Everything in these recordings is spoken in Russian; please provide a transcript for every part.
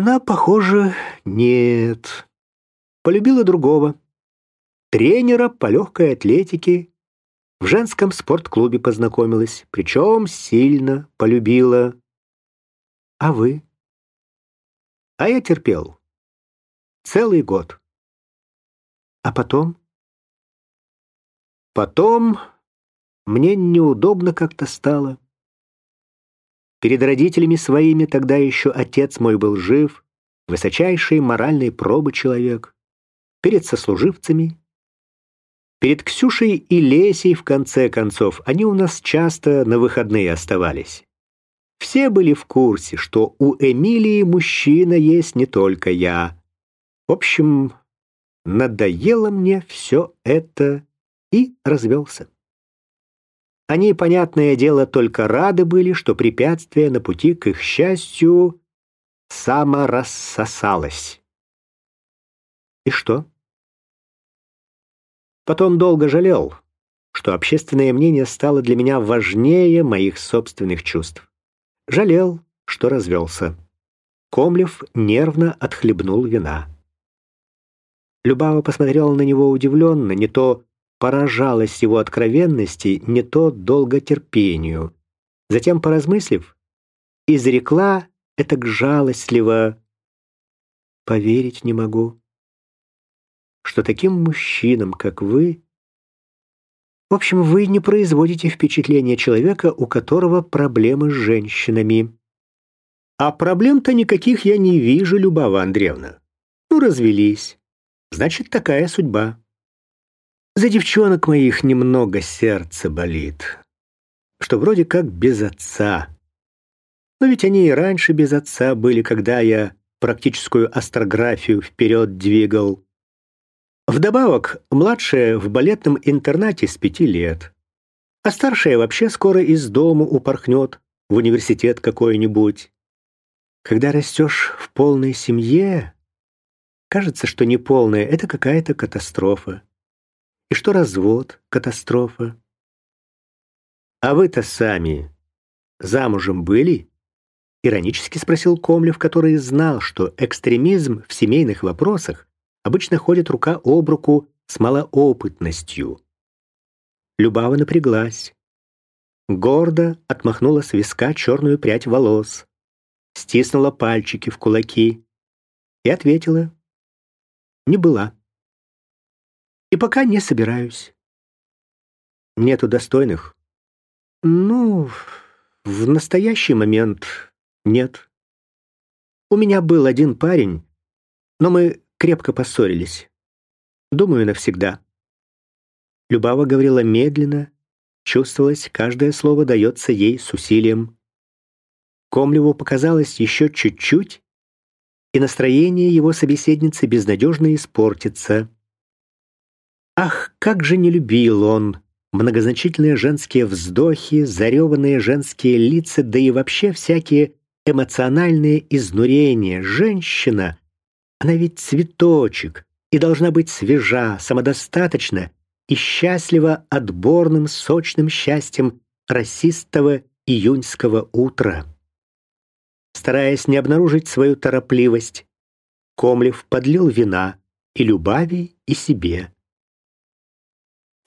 она, похоже, нет. Полюбила другого. Тренера по легкой атлетике. В женском спортклубе познакомилась, причем сильно полюбила. А вы? А я терпел. Целый год. А потом? Потом мне неудобно как-то стало. Перед родителями своими тогда еще отец мой был жив, высочайший моральной пробы человек. Перед сослуживцами. Перед Ксюшей и Лесей, в конце концов, они у нас часто на выходные оставались. Все были в курсе, что у Эмилии мужчина есть не только я. В общем, надоело мне все это и развелся. Они, понятное дело, только рады были, что препятствие на пути к их счастью саморассосалось. И что? Потом долго жалел, что общественное мнение стало для меня важнее моих собственных чувств. Жалел, что развелся. Комлев нервно отхлебнул вина. Любава посмотрела на него удивленно, не то поражалась его откровенности, не то долготерпению. Затем, поразмыслив, изрекла это жалостливо «Поверить не могу, что таким мужчинам, как вы, в общем, вы не производите впечатление человека, у которого проблемы с женщинами. А проблем-то никаких я не вижу, Любава Андреевна. Ну, развелись. Значит, такая судьба. За девчонок моих немного сердце болит, что вроде как без отца. Но ведь они и раньше без отца были, когда я практическую астрографию вперед двигал. Вдобавок, младшая в балетном интернате с пяти лет, а старшая вообще скоро из дому упорхнет в университет какой-нибудь. Когда растешь в полной семье, кажется, что неполная — это какая-то катастрофа и что развод — катастрофа. «А вы-то сами замужем были?» — иронически спросил Комлев, который знал, что экстремизм в семейных вопросах обычно ходит рука об руку с малоопытностью. Любава напряглась. Гордо отмахнула с виска черную прядь волос, стиснула пальчики в кулаки и ответила «Не была» и пока не собираюсь. Нету достойных? Ну, в настоящий момент нет. У меня был один парень, но мы крепко поссорились. Думаю, навсегда. Любава говорила медленно, чувствовалось, каждое слово дается ей с усилием. Комлеву показалось еще чуть-чуть, и настроение его собеседницы безнадежно испортится. Ах, как же не любил он многозначительные женские вздохи, зареванные женские лица, да и вообще всякие эмоциональные изнурения. Женщина, она ведь цветочек и должна быть свежа, самодостаточна и счастлива отборным сочным счастьем расистого июньского утра. Стараясь не обнаружить свою торопливость, Комлев подлил вина и Любави, и себе.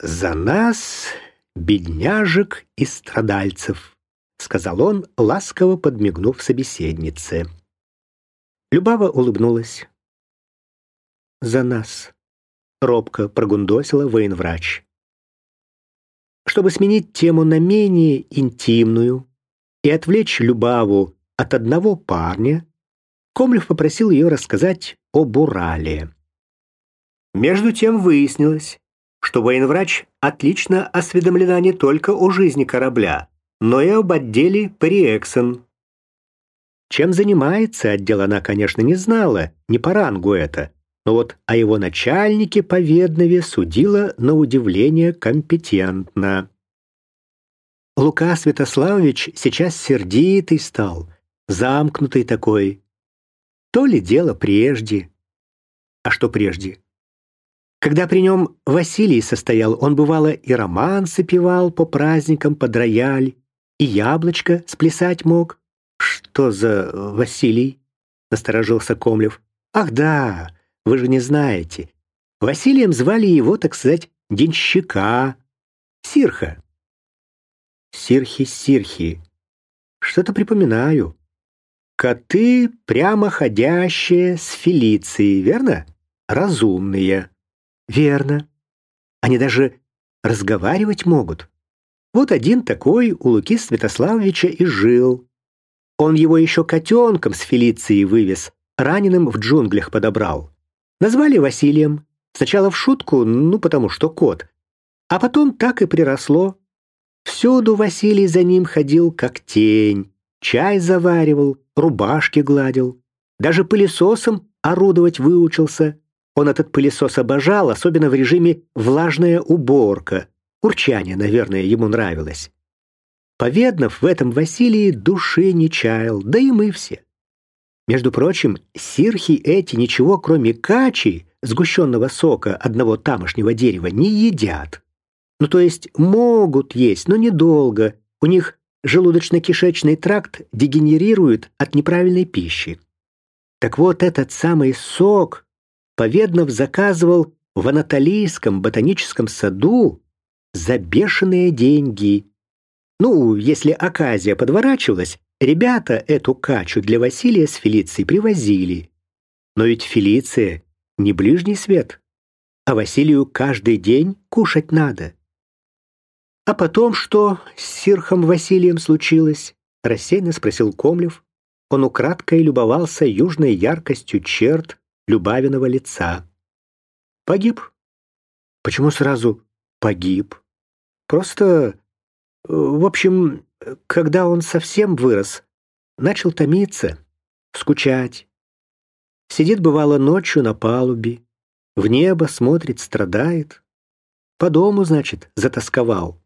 «За нас, бедняжек и страдальцев», — сказал он, ласково подмигнув собеседнице. Любава улыбнулась. «За нас», — робко прогундосила военврач. Чтобы сменить тему на менее интимную и отвлечь Любаву от одного парня, Комлев попросил ее рассказать об Урале. Между тем выяснилось, что военврач отлично осведомлена не только о жизни корабля, но и об отделе Периэксон. Чем занимается отдел она, конечно, не знала, не по рангу это, но вот о его начальнике по Веднове судила на удивление компетентно. Лука Святославович сейчас сердитый стал, замкнутый такой. То ли дело прежде. А что прежде? Когда при нем Василий состоял, он бывало и романсы певал по праздникам под рояль, и яблочко сплясать мог. Что за Василий? насторожился Комлев. «Ах да, вы же не знаете. Василием звали его, так сказать, денщика. Сирха». «Сирхи-сирхи. Что-то припоминаю. Коты прямоходящие с Фелицией, верно? Разумные». «Верно. Они даже разговаривать могут. Вот один такой у Луки Святославовича и жил. Он его еще котенком с Фелицией вывез, раненым в джунглях подобрал. Назвали Василием. Сначала в шутку, ну потому что кот. А потом так и приросло. Всюду Василий за ним ходил, как тень. Чай заваривал, рубашки гладил. Даже пылесосом орудовать выучился. Он этот пылесос обожал, особенно в режиме «влажная уборка». Урчание, наверное, ему нравилось. Поведнов в этом Василии души не чаял, да и мы все. Между прочим, сирхи эти ничего, кроме качи, сгущенного сока одного тамошнего дерева, не едят. Ну, то есть могут есть, но недолго. У них желудочно-кишечный тракт дегенерирует от неправильной пищи. Так вот, этот самый сок Поведнов заказывал в Анатолийском ботаническом саду за бешеные деньги. Ну, если оказия подворачивалась, ребята эту качу для Василия с Фелицией привозили. Но ведь Фелиция не ближний свет, а Василию каждый день кушать надо. А потом что с Сирхом Василием случилось? Рассеянно спросил Комлев. Он украдкой любовался южной яркостью черт Любавиного лица. Погиб. Почему сразу погиб? Просто, э, в общем, когда он совсем вырос, начал томиться, скучать. Сидит, бывало, ночью на палубе, в небо смотрит, страдает. По дому, значит, затасковал.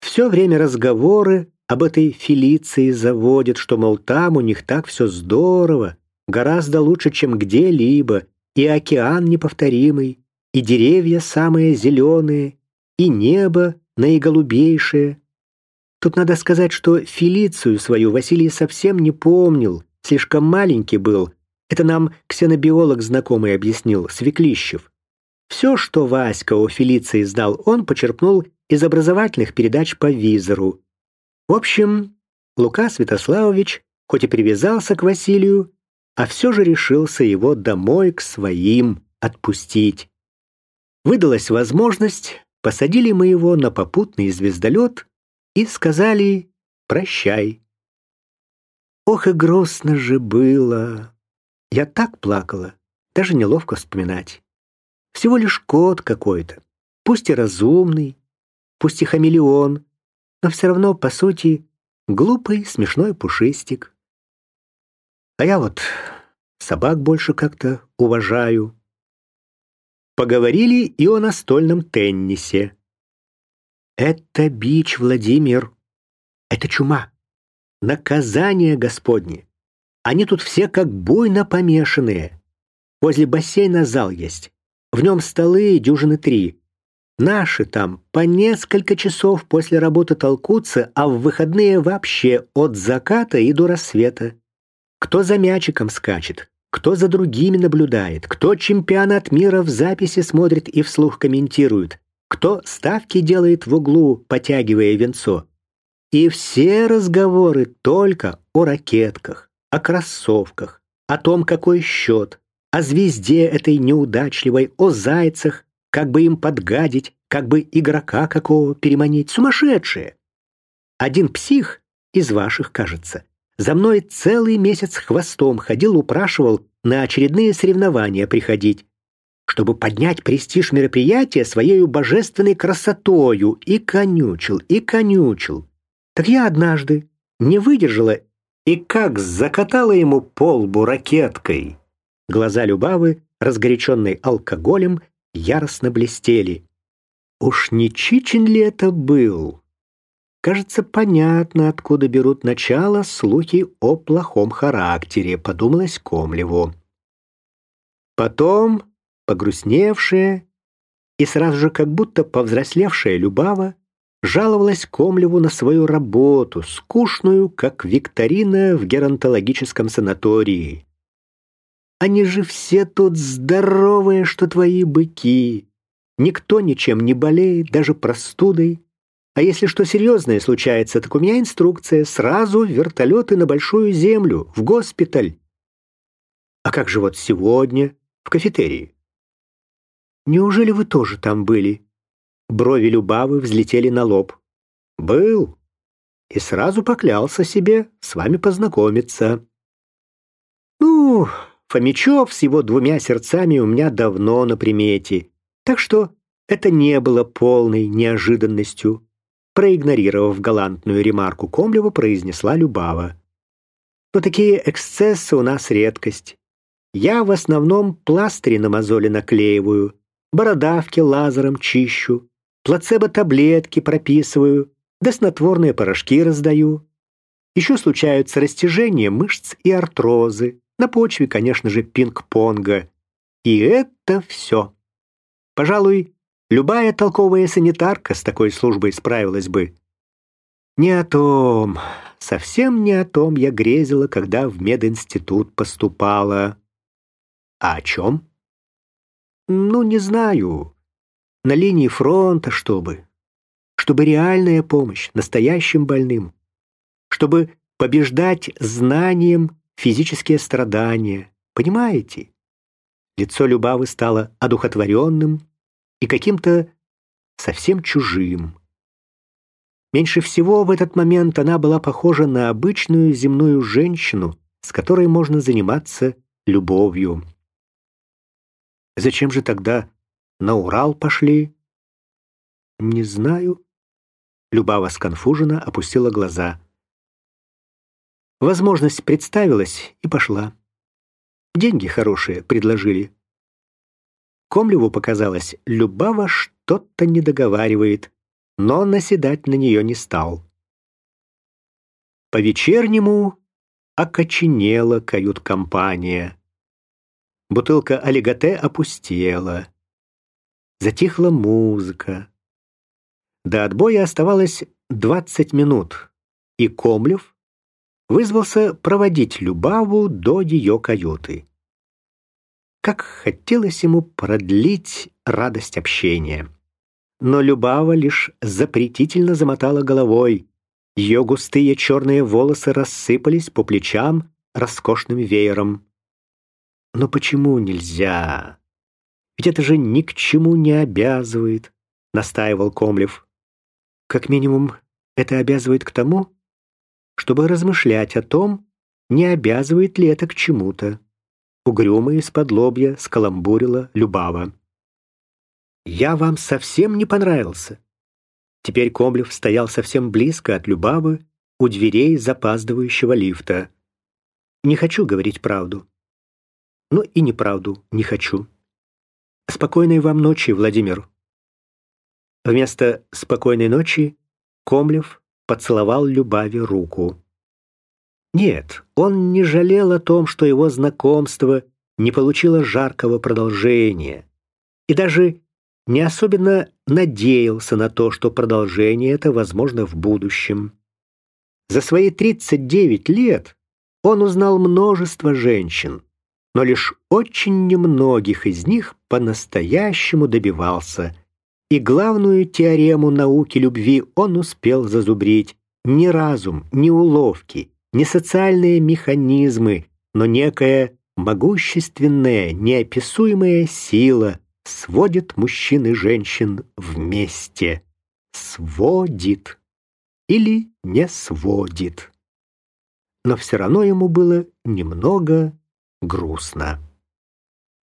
Все время разговоры об этой Фелиции заводят, что, мол, там у них так все здорово, гораздо лучше, чем где-либо, и океан неповторимый, и деревья самые зеленые, и небо наиголубейшее. Тут надо сказать, что Фелицию свою Василий совсем не помнил, слишком маленький был. Это нам ксенобиолог знакомый объяснил, Свеклищев. Все, что Васька о Фелиции знал, он почерпнул из образовательных передач по визору. В общем, Лука Святославович, хоть и привязался к Василию, а все же решился его домой к своим отпустить. Выдалась возможность, Посадили мы его на попутный звездолет и сказали «прощай». Ох и грустно же было. Я так плакала, даже неловко вспоминать. Всего лишь кот какой-то, пусть и разумный, пусть и хамелеон, но все равно, по сути, глупый, смешной пушистик. А я вот собак больше как-то уважаю. Поговорили и о настольном теннисе. Это бич, Владимир. Это чума. Наказание Господне. Они тут все как буйно помешанные. Возле бассейна зал есть. В нем столы дюжины три. Наши там по несколько часов после работы толкутся, а в выходные вообще от заката и до рассвета. Кто за мячиком скачет, кто за другими наблюдает, кто чемпионат мира в записи смотрит и вслух комментирует, кто ставки делает в углу, потягивая венцо. И все разговоры только о ракетках, о кроссовках, о том, какой счет, о звезде этой неудачливой, о зайцах, как бы им подгадить, как бы игрока какого переманить. Сумасшедшие! Один псих из ваших, кажется, за мной целый месяц хвостом ходил, упрашивал на очередные соревнования приходить, чтобы поднять престиж мероприятия своей божественной красотою, и конючил, и конючил. Так я однажды не выдержала и как закатала ему полбу ракеткой. Глаза Любавы, разгоряченной алкоголем, яростно блестели. Уж не Чичин ли это был? Кажется, понятно, откуда берут начало слухи о плохом характере, подумалось Комлеву. Потом, погрустневшая и сразу же как будто повзрослевшая Любава, жаловалась Комлеву на свою работу, скучную, как викторина в геронтологическом санатории. Они же все тут здоровые, что твои быки. Никто ничем не болеет, даже простудой. А если что серьезное случается, так у меня инструкция сразу вертолеты на Большую Землю, в госпиталь. А как же вот сегодня в кафетерии? Неужели вы тоже там были? Брови Любавы взлетели на лоб. Был. И сразу поклялся себе с вами познакомиться. Ну, Фомичев с его двумя сердцами у меня давно на примете. Так что это не было полной неожиданностью. Проигнорировав галантную ремарку Комлева, произнесла Любава. Но такие эксцессы у нас редкость. Я в основном пластыри на мозоли наклеиваю, бородавки лазером чищу, плацебо-таблетки прописываю, да снотворные порошки раздаю. Еще случаются растяжения мышц и артрозы, на почве, конечно же, пинг-понга. И это все. Пожалуй, любая толковая санитарка с такой службой справилась бы. Не о том, совсем не о том я грезила, когда в мединститут поступала. А о чем? Ну, не знаю. На линии фронта, чтобы. Чтобы реальная помощь настоящим больным. Чтобы побеждать знанием физические страдания. Понимаете? Лицо Любавы стало одухотворенным и каким-то совсем чужим. Меньше всего в этот момент она была похожа на обычную земную женщину, с которой можно заниматься любовью. Зачем же тогда на Урал пошли? Не знаю. Любава сконфуженно опустила глаза. Возможность представилась и пошла. Деньги хорошие предложили. Комлеву показалось, Любава что-то не договаривает, но наседать на нее не стал. По-вечернему окоченела кают-компания. Бутылка олиготе опустела. Затихла музыка. До отбоя оставалось двадцать минут, и Комлев вызвался проводить Любаву до ее каюты. Как хотелось ему продлить радость общения. Но Любава лишь запретительно замотала головой. Ее густые черные волосы рассыпались по плечам роскошным веером. Но почему нельзя? Ведь это же ни к чему не обязывает, настаивал Комлев. Как минимум, это обязывает к тому, чтобы размышлять о том, не обязывает ли это к чему-то. Угрюмо из-под лобья скаламбурила Любава. «Я вам совсем не понравился». Теперь Комлев стоял совсем близко от Любавы, у дверей запаздывающего лифта. «Не хочу говорить правду но и неправду не хочу. Спокойной вам ночи, Владимир. Вместо спокойной ночи Комлев поцеловал Любави руку. Нет, он не жалел о том, что его знакомство не получило жаркого продолжения, и даже не особенно надеялся на то, что продолжение это возможно в будущем. За свои 39 лет он узнал множество женщин, но лишь очень немногих из них по-настоящему добивался. И главную теорему науки любви он успел зазубрить. Не разум, не уловки, не социальные механизмы, но некая могущественная, неописуемая сила сводит мужчин и женщин вместе. Сводит или не сводит. Но все равно ему было немного грустно.